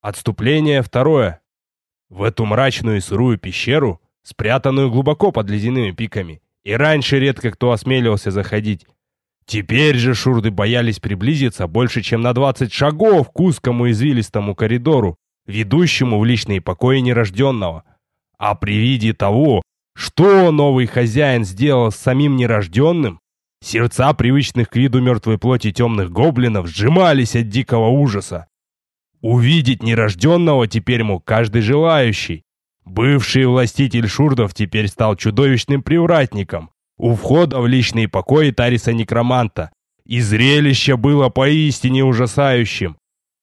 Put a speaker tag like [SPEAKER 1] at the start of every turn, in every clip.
[SPEAKER 1] Отступление второе. В эту мрачную и сырую пещеру, спрятанную глубоко под ледяными пиками, и раньше редко кто осмеливался заходить. Теперь же шурды боялись приблизиться больше, чем на 20 шагов к узкому извилистому коридору, ведущему в личные покои нерожденного. А при виде того, что новый хозяин сделал с самим нерожденным, сердца привычных к виду мертвой плоти темных гоблинов сжимались от дикого ужаса. Увидеть нерожденного теперь мог каждый желающий. Бывший властитель шурдов теперь стал чудовищным привратником у входа в личные покои Тариса Некроманта. И зрелище было поистине ужасающим.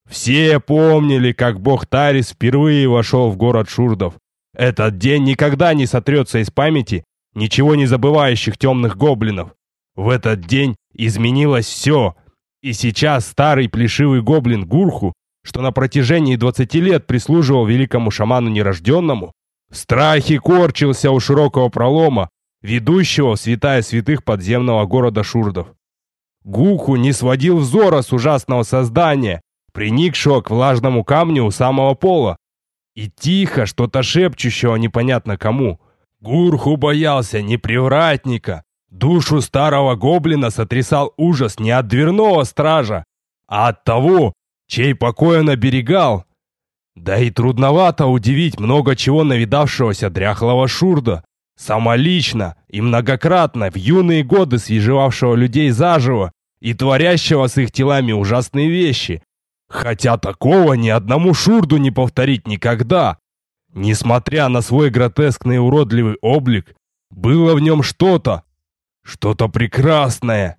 [SPEAKER 1] Все помнили, как бог Тарис впервые вошел в город шурдов. Этот день никогда не сотрется из памяти ничего не забывающих темных гоблинов. В этот день изменилось все, и сейчас старый плешивый гоблин Гурху что на протяжении 20 лет прислуживал великому шаману нерожденному, в страхе корчился у широкого пролома, ведущего в святая святых подземного города Шурдов. Гуху не сводил взора с ужасного создания, приникшего к влажному камню у самого пола, и тихо что-то шепчущего непонятно кому. Гурху боялся не привратника, душу старого гоблина сотрясал ужас не от дверного стража, а от того, чей покой он оберегал. Да и трудновато удивить много чего навидавшегося дряхлого шурда, самолично и многократно в юные годы свежевавшего людей заживо и творящего с их телами ужасные вещи. Хотя такого ни одному шурду не повторить никогда. Несмотря на свой гротескный уродливый облик, было в нем что-то, что-то прекрасное.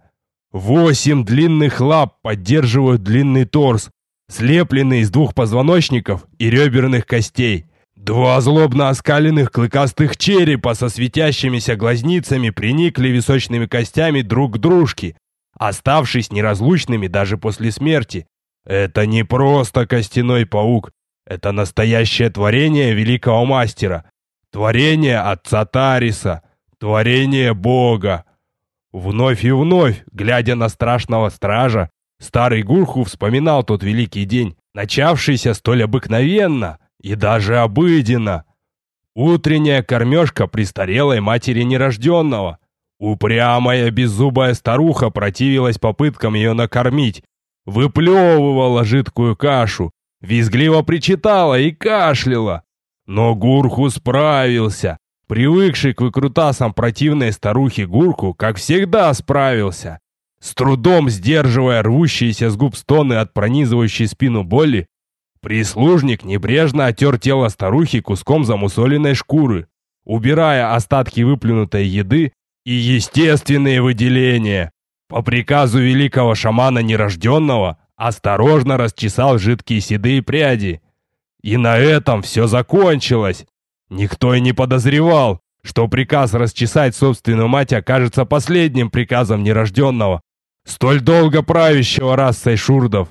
[SPEAKER 1] Восемь длинных лап поддерживают длинный торс, слепленный из двух позвоночников и реберных костей. Два злобно оскаленных клыкастых черепа со светящимися глазницами приникли височными костями друг к дружке, оставшись неразлучными даже после смерти. Это не просто костяной паук, это настоящее творение великого мастера, творение отца Тариса, творение Бога. Вновь и вновь, глядя на страшного стража, Старый Гурху вспоминал тот великий день, начавшийся столь обыкновенно и даже обыденно. Утренняя кормежка престарелой матери нерожденного. Упрямая беззубая старуха противилась попыткам ее накормить, выплевывала жидкую кашу, визгливо причитала и кашляла. Но Гурху справился. Привыкший к выкрутасам противной старухи Гурку, как всегда, справился. С трудом сдерживая рвущиеся с губ стоны от пронизывающей спину боли, прислужник небрежно отер тело старухи куском замусоленной шкуры, убирая остатки выплюнутой еды и естественные выделения. По приказу великого шамана нерожденного осторожно расчесал жидкие седые пряди. И на этом все закончилось. Никто и не подозревал, что приказ расчесать собственную мать окажется последним приказом нерожденного, столь долго правящего расой шурдов.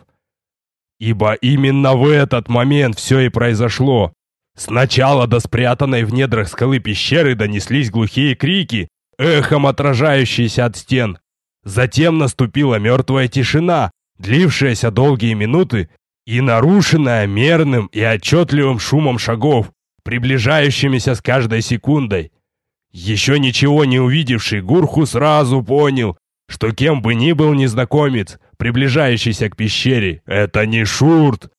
[SPEAKER 1] Ибо именно в этот момент все и произошло. Сначала до спрятанной в недрах скалы пещеры донеслись глухие крики, эхом отражающиеся от стен. Затем наступила мертвая тишина, длившаяся долгие минуты и нарушенная мерным и отчетливым шумом шагов, приближающимися с каждой секундой. Еще ничего не увидевший Гурху сразу понял, что кем бы ни был незнакомец, приближающийся к пещере, это не Шурт.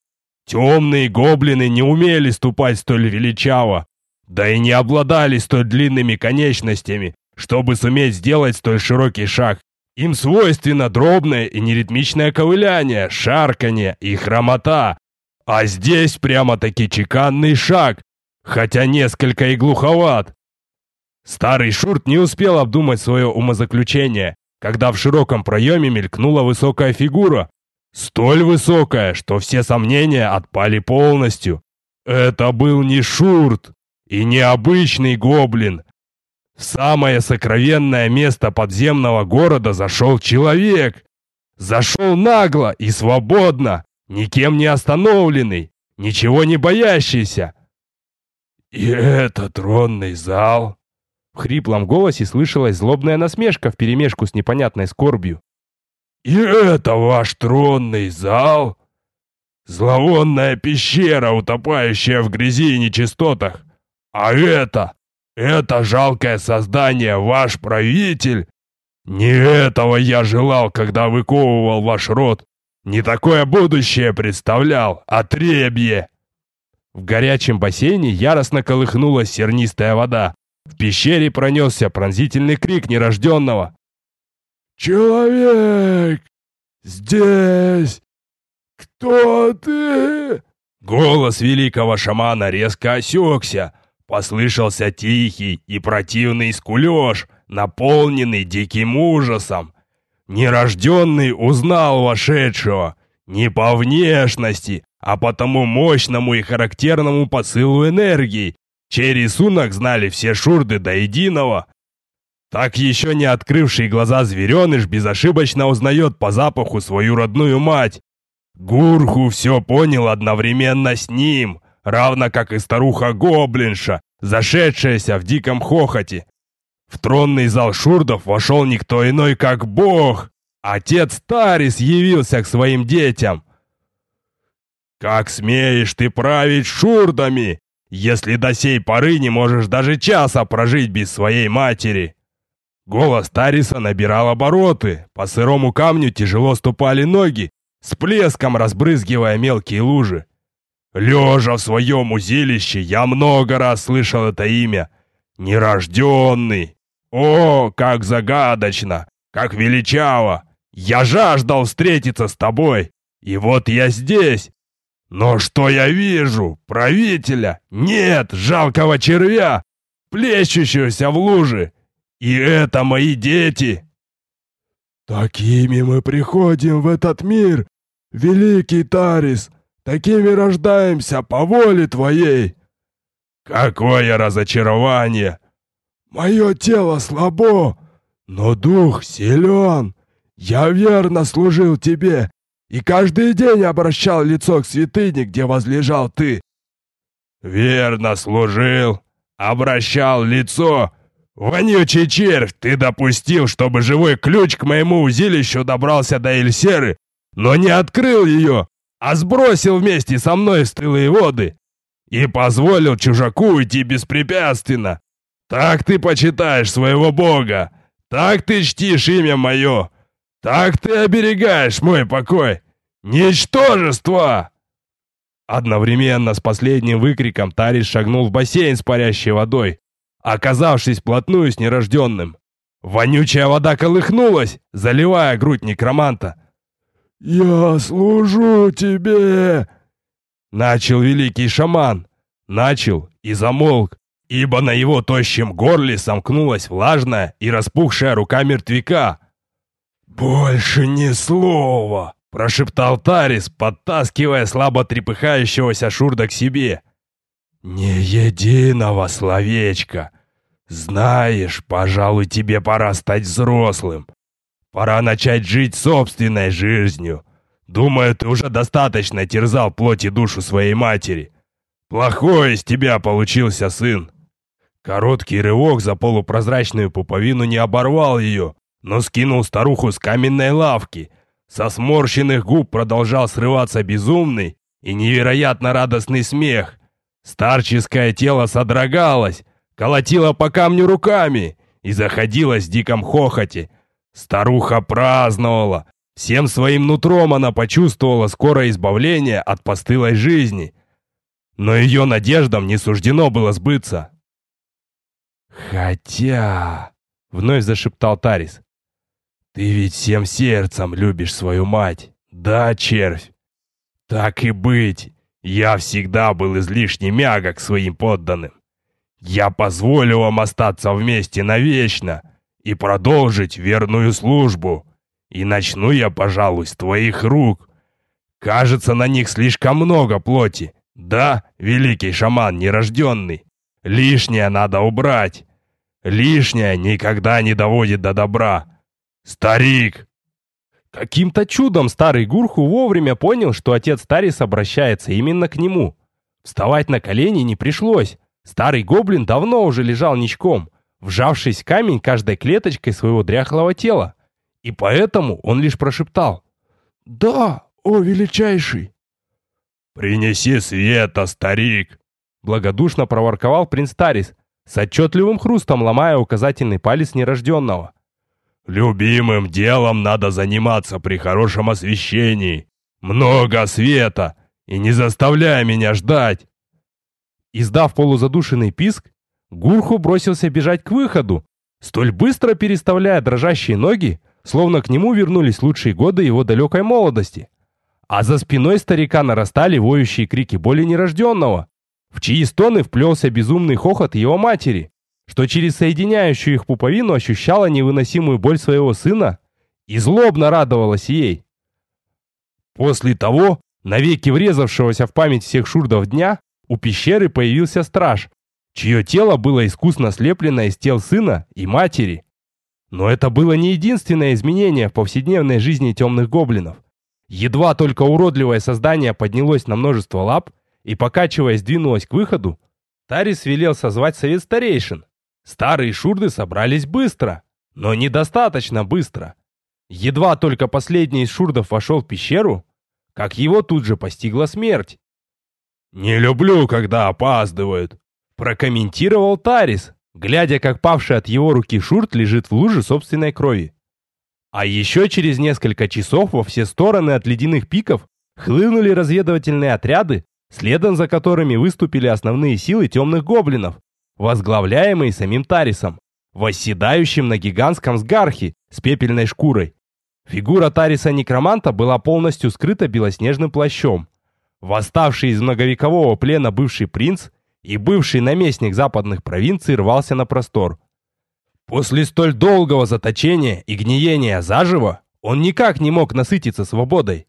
[SPEAKER 1] Темные гоблины не умели ступать столь величаво, да и не обладали столь длинными конечностями, чтобы суметь сделать столь широкий шаг. Им свойственно дробное и неритмичное ковыляние, шарканье и хромота. А здесь прямо-таки чеканный шаг, хотя несколько и глуховат. Старый Шурт не успел обдумать свое умозаключение, когда в широком проеме мелькнула высокая фигура. Столь высокая, что все сомнения отпали полностью. Это был не Шурт и не обычный гоблин. В самое сокровенное место подземного города зашел человек. Зашел нагло и свободно, никем не остановленный, ничего не боящийся. «И это тронный зал?» В хриплом голосе слышалась злобная насмешка вперемешку с непонятной скорбью. «И это ваш тронный зал?» Зловонная пещера, утопающая в грязи и нечистотах. А это, это жалкое создание, ваш правитель. Не этого я желал, когда выковывал ваш род. Не такое будущее представлял, а требье. В горячем бассейне яростно колыхнулась сернистая вода. В пещере пронесся пронзительный крик нерожденного. «Человек! Здесь! «Кто ты?» Голос великого шамана резко осекся. Послышался тихий и противный скулеж, наполненный диким ужасом. Нерожденный узнал вошедшего не по внешности, а по тому мощному и характерному посылу энергии, чей рисунок знали все шурды до единого. Так еще не открывший глаза звереныш безошибочно узнает по запаху свою родную мать, Гурху все понял одновременно с ним, равно как и старуха-гоблинша, зашедшаяся в диком хохоте. В тронный зал шурдов вошел никто иной, как бог. Отец Тарис явился к своим детям. «Как смеешь ты править шурдами, если до сей поры не можешь даже часа прожить без своей матери?» Голос Тариса набирал обороты, по сырому камню тяжело ступали ноги, с плеском разбрызгивая мелкие лужи. Лежа в своем узилище, я много раз слышал это имя. Нерожденный. О, как загадочно, как величаво. Я жаждал встретиться с тобой. И вот я здесь. Но что я вижу? Правителя? Нет, жалкого червя, плещущегося в луже. И это мои дети. «Такими мы приходим в этот мир, великий Тарис, такими рождаемся по воле твоей!» «Какое разочарование!» «Мое тело слабо, но дух силен. Я верно служил тебе и каждый день обращал лицо к святыне, где возлежал ты». «Верно служил, обращал лицо, «Вонючий червь, ты допустил, чтобы живой ключ к моему узилищу добрался до Эльсеры, но не открыл ее, а сбросил вместе со мной стылые воды и позволил чужаку уйти беспрепятственно. Так ты почитаешь своего бога, так ты чтишь имя мое, так ты оберегаешь мой покой. Ничтожество!» Одновременно с последним выкриком Тарис шагнул в бассейн с парящей водой, оказавшись вплотную с нерожденным. Вонючая вода колыхнулась, заливая грудь некроманта. «Я служу тебе!» Начал великий шаман. Начал и замолк, ибо на его тощем горле сомкнулась влажная и распухшая рука мертвяка. «Больше ни слова!» — прошептал Тарис, подтаскивая слабо трепыхающегося Шурда к себе. «Ни единого словечка. Знаешь, пожалуй, тебе пора стать взрослым. Пора начать жить собственной жизнью. Думаю, ты уже достаточно терзал плоть и душу своей матери. Плохой из тебя получился сын». Короткий рывок за полупрозрачную пуповину не оборвал ее, но скинул старуху с каменной лавки. Со сморщенных губ продолжал срываться безумный и невероятно радостный смех. Старческое тело содрогалось, колотило по камню руками и заходилось в диком хохоте. Старуха праздновала. Всем своим нутром она почувствовала скорое избавление от постылой жизни. Но ее надеждам не суждено было сбыться. «Хотя...» — вновь зашептал Тарис. «Ты ведь всем сердцем любишь свою мать, да, червь? Так и быть, я всегда был излишне мягок своим подданным. Я позволю вам остаться вместе навечно и продолжить верную службу. И начну я, пожалуй, с твоих рук. Кажется, на них слишком много плоти. Да, великий шаман нерожденный. Лишнее надо убрать. Лишнее никогда не доводит до добра. Старик, Каким-то чудом старый Гурху вовремя понял, что отец Тарис обращается именно к нему. Вставать на колени не пришлось. Старый гоблин давно уже лежал ничком, вжавшись в камень каждой клеточкой своего дряхлого тела. И поэтому он лишь прошептал «Да, о величайший!» «Принеси света, старик!» Благодушно проворковал принц Тарис, с отчетливым хрустом ломая указательный палец нерожденного. «Любимым делом надо заниматься при хорошем освещении. Много света! И не заставляй меня ждать!» Издав полузадушенный писк, Гурху бросился бежать к выходу, столь быстро переставляя дрожащие ноги, словно к нему вернулись лучшие годы его далекой молодости. А за спиной старика нарастали воющие крики боли нерожденного, в чьи стоны вплелся безумный хохот его матери, что через соединяющую их пуповину ощущала невыносимую боль своего сына и злобно радовалась ей. После того, навеки врезавшегося в память всех шурдов дня, у пещеры появился страж, чье тело было искусно слеплено из тел сына и матери. Но это было не единственное изменение в повседневной жизни темных гоблинов. Едва только уродливое создание поднялось на множество лап, и, покачиваясь, двинулась к выходу, Тарис велел созвать совет старейшин. Старые шурды собрались быстро, но недостаточно быстро. Едва только последний из шурдов вошел в пещеру, как его тут же постигла смерть. «Не люблю, когда опаздывают», — прокомментировал Тарис, глядя, как павший от его руки шурт лежит в луже собственной крови. А еще через несколько часов во все стороны от ледяных пиков хлынули разведывательные отряды, следом за которыми выступили основные силы темных гоблинов, возглавляемые самим Тарисом, восседающим на гигантском сгархе с пепельной шкурой. Фигура Тариса-некроманта была полностью скрыта белоснежным плащом. Восставший из многовекового плена бывший принц и бывший наместник западных провинций рвался на простор. После столь долгого заточения и гниения заживо он никак не мог насытиться свободой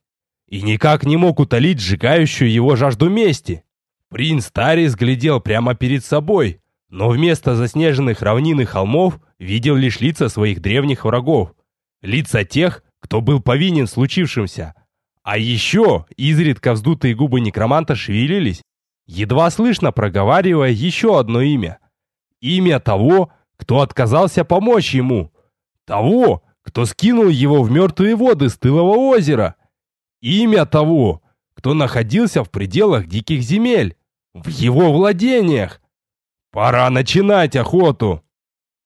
[SPEAKER 1] и никак не мог утолить сжигающую его жажду мести. Принц Тарис глядел прямо перед собой, но вместо заснеженных равнин и холмов видел лишь лица своих древних врагов. Лица тех, кто был повинен в случившемся. А еще изредка вздутые губы некроманта шевелились, едва слышно проговаривая еще одно имя. Имя того, кто отказался помочь ему. Того, кто скинул его в мертвые воды стылого озера. Имя того, кто находился в пределах диких земель, в его владениях. Пора начинать охоту.